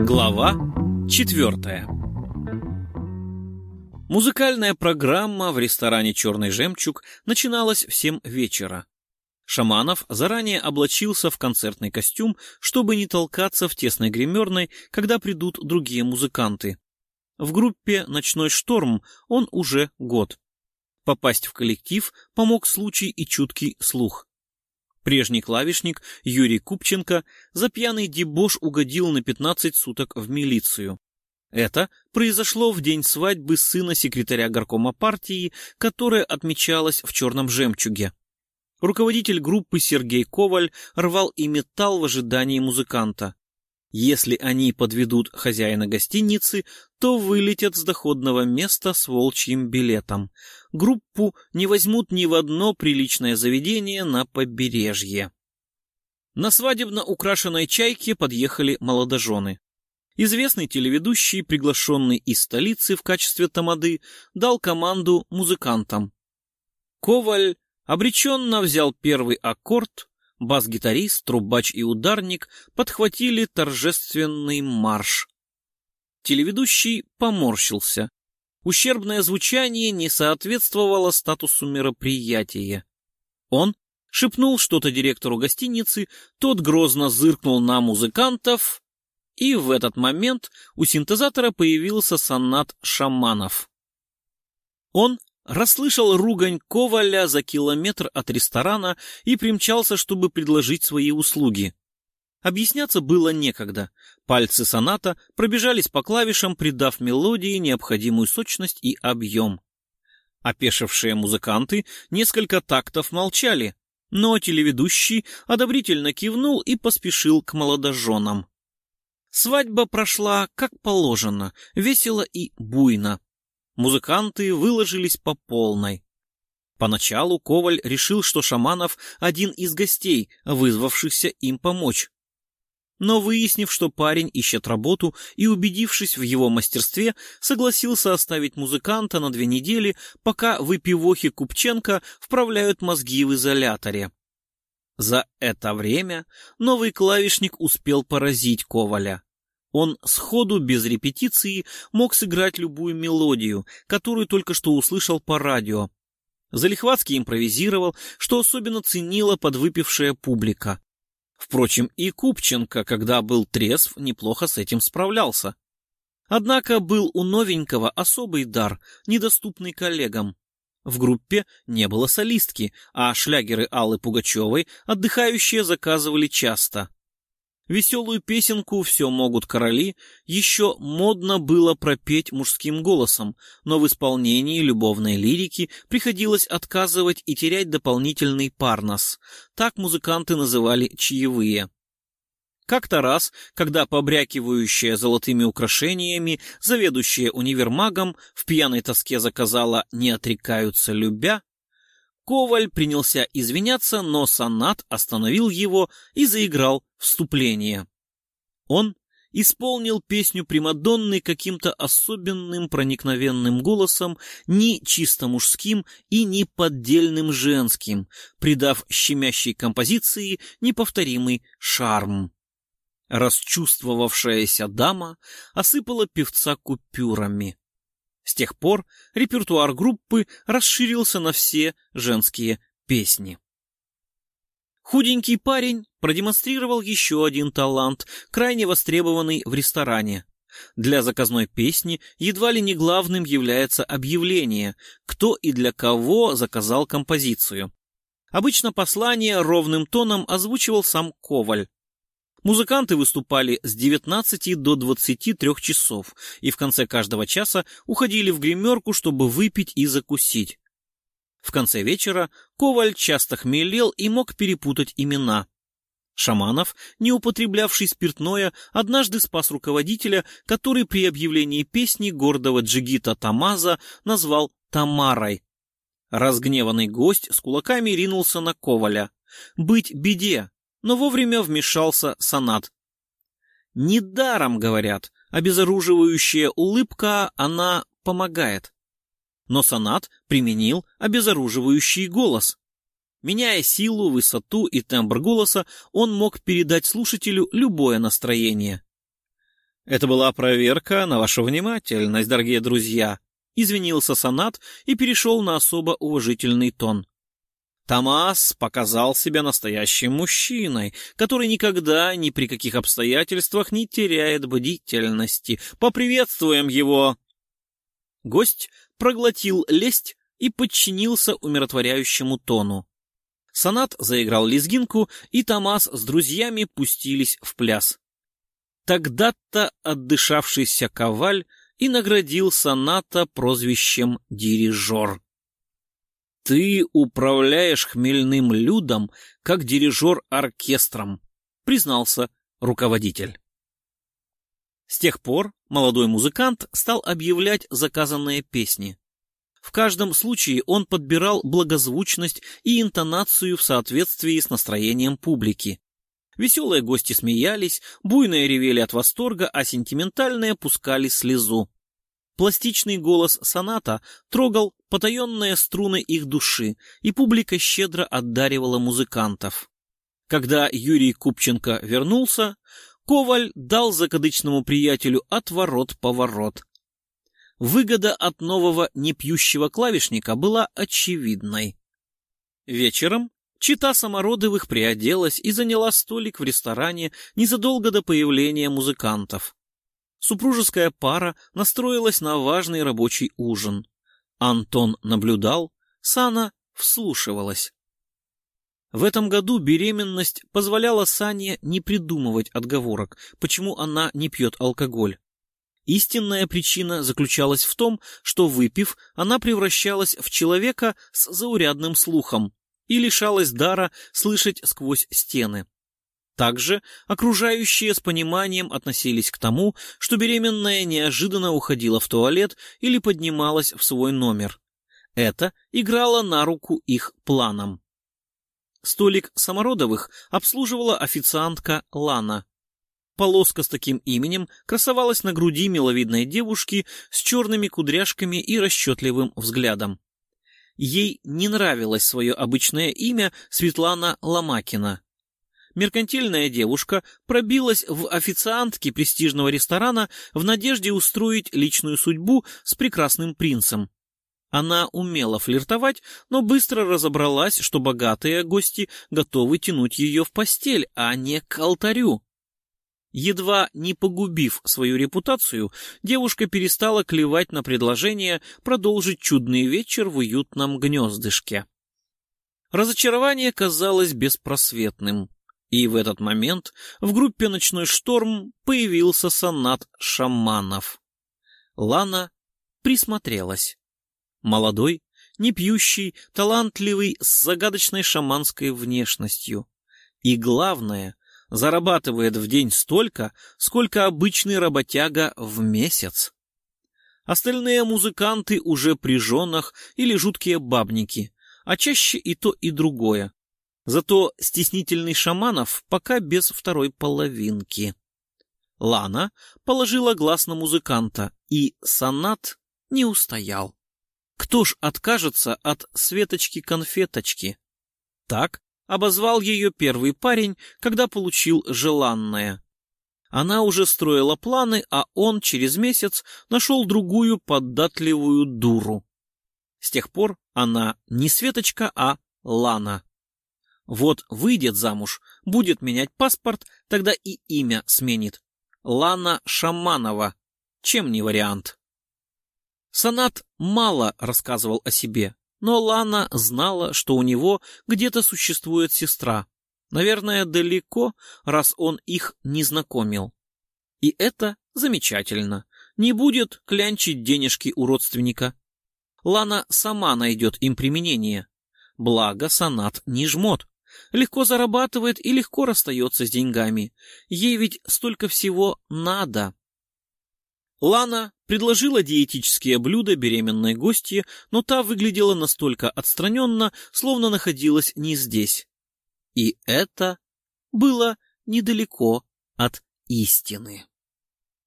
Глава четвертая Музыкальная программа в ресторане «Черный жемчуг» начиналась в семь вечера. Шаманов заранее облачился в концертный костюм, чтобы не толкаться в тесной гримерной, когда придут другие музыканты. В группе «Ночной шторм» он уже год. Попасть в коллектив помог случай и чуткий слух. Прежний клавишник Юрий Купченко за пьяный дебош угодил на 15 суток в милицию. Это произошло в день свадьбы сына секретаря горкома партии, которая отмечалась в «Черном жемчуге». Руководитель группы Сергей Коваль рвал и металл в ожидании музыканта. Если они подведут хозяина гостиницы, то вылетят с доходного места с волчьим билетом. Группу не возьмут ни в одно приличное заведение на побережье. На свадебно украшенной чайке подъехали молодожены. Известный телеведущий, приглашенный из столицы в качестве тамады, дал команду музыкантам. Коваль обреченно взял первый аккорд, бас-гитарист, трубач и ударник подхватили торжественный марш. Телеведущий поморщился. Ущербное звучание не соответствовало статусу мероприятия. Он шепнул что-то директору гостиницы, тот грозно зыркнул на музыкантов, и в этот момент у синтезатора появился сонат шаманов. Он расслышал ругань Коваля за километр от ресторана и примчался, чтобы предложить свои услуги. Объясняться было некогда. Пальцы соната пробежались по клавишам, придав мелодии необходимую сочность и объем. Опешившие музыканты несколько тактов молчали, но телеведущий одобрительно кивнул и поспешил к молодоженам. Свадьба прошла как положено, весело и буйно. Музыканты выложились по полной. Поначалу Коваль решил, что Шаманов — один из гостей, вызвавшихся им помочь. Но выяснив, что парень ищет работу и убедившись в его мастерстве, согласился оставить музыканта на две недели, пока выпивохи Купченко вправляют мозги в изоляторе. За это время новый клавишник успел поразить Коваля. Он сходу, без репетиции, мог сыграть любую мелодию, которую только что услышал по радио. Залихватский импровизировал, что особенно ценила подвыпившая публика. Впрочем, и Купченко, когда был трезв, неплохо с этим справлялся. Однако был у новенького особый дар, недоступный коллегам. В группе не было солистки, а шлягеры Аллы Пугачевой отдыхающие заказывали часто. Веселую песенку «Все могут короли» еще модно было пропеть мужским голосом, но в исполнении любовной лирики приходилось отказывать и терять дополнительный парнос. Так музыканты называли чаевые. Как-то раз, когда побрякивающая золотыми украшениями заведующая универмагом в пьяной тоске заказала «Не отрекаются любя», Коваль принялся извиняться, но сонат остановил его и заиграл вступление. Он исполнил песню Примадонны каким-то особенным проникновенным голосом, ни чисто мужским и ни поддельным женским, придав щемящей композиции неповторимый шарм. Расчувствовавшаяся дама осыпала певца купюрами. С тех пор репертуар группы расширился на все женские песни. Худенький парень продемонстрировал еще один талант, крайне востребованный в ресторане. Для заказной песни едва ли не главным является объявление, кто и для кого заказал композицию. Обычно послание ровным тоном озвучивал сам Коваль. Музыканты выступали с 19 до 23 часов и в конце каждого часа уходили в гримерку, чтобы выпить и закусить. В конце вечера Коваль часто хмелел и мог перепутать имена. Шаманов, не употреблявший спиртное, однажды спас руководителя, который при объявлении песни гордого джигита Тамаза назвал Тамарой. Разгневанный гость с кулаками ринулся на Коваля. «Быть беде! Но вовремя вмешался Санат. Недаром, говорят, обезоруживающая улыбка, она помогает. Но Санат применил обезоруживающий голос. Меняя силу, высоту и тембр голоса, он мог передать слушателю любое настроение. «Это была проверка на вашу внимательность, дорогие друзья», — извинился Сонат и перешел на особо уважительный тон. Томас показал себя настоящим мужчиной, который никогда ни при каких обстоятельствах не теряет бдительности. Поприветствуем его!» Гость проглотил лесть и подчинился умиротворяющему тону. Сонат заиграл лезгинку, и Томас с друзьями пустились в пляс. Тогда-то отдышавшийся коваль и наградил Соната прозвищем «дирижер». «Ты управляешь хмельным людом, как дирижер оркестром», — признался руководитель. С тех пор молодой музыкант стал объявлять заказанные песни. В каждом случае он подбирал благозвучность и интонацию в соответствии с настроением публики. Веселые гости смеялись, буйные ревели от восторга, а сентиментальные пускали слезу. Пластичный голос соната трогал потаенные струны их души, и публика щедро отдаривала музыкантов. Когда Юрий Купченко вернулся, Коваль дал закадычному приятелю отворот-поворот. Выгода от нового непьющего клавишника была очевидной. Вечером чита Самородовых приоделась и заняла столик в ресторане незадолго до появления музыкантов. Супружеская пара настроилась на важный рабочий ужин. Антон наблюдал, Сана вслушивалась. В этом году беременность позволяла Сане не придумывать отговорок, почему она не пьет алкоголь. Истинная причина заключалась в том, что, выпив, она превращалась в человека с заурядным слухом и лишалась дара слышать сквозь стены. Также окружающие с пониманием относились к тому, что беременная неожиданно уходила в туалет или поднималась в свой номер. Это играло на руку их планам. Столик Самородовых обслуживала официантка Лана. Полоска с таким именем красовалась на груди миловидной девушки с черными кудряшками и расчетливым взглядом. Ей не нравилось свое обычное имя Светлана Ломакина меркантильная девушка пробилась в официантки престижного ресторана в надежде устроить личную судьбу с прекрасным принцем. Она умела флиртовать, но быстро разобралась, что богатые гости готовы тянуть ее в постель, а не к алтарю. Едва не погубив свою репутацию, девушка перестала клевать на предложение продолжить чудный вечер в уютном гнездышке. Разочарование казалось беспросветным. И в этот момент в группе «Ночной шторм» появился сонат шаманов. Лана присмотрелась. Молодой, не пьющий, талантливый, с загадочной шаманской внешностью. И главное, зарабатывает в день столько, сколько обычный работяга в месяц. Остальные музыканты уже при женах или жуткие бабники, а чаще и то, и другое. Зато стеснительный Шаманов пока без второй половинки. Лана положила глаз на музыканта, и сонат не устоял. Кто ж откажется от Светочки-конфеточки? Так обозвал ее первый парень, когда получил желанное. Она уже строила планы, а он через месяц нашел другую податливую дуру. С тех пор она не Светочка, а Лана. Вот выйдет замуж, будет менять паспорт, тогда и имя сменит. Лана Шаманова. Чем не вариант? Санат мало рассказывал о себе, но Лана знала, что у него где-то существует сестра. Наверное, далеко, раз он их не знакомил. И это замечательно. Не будет клянчить денежки у родственника. Лана сама найдет им применение. Благо, Санат не жмот легко зарабатывает и легко расстается с деньгами. Ей ведь столько всего надо. Лана предложила диетические блюда беременной гостье, но та выглядела настолько отстраненно, словно находилась не здесь. И это было недалеко от истины.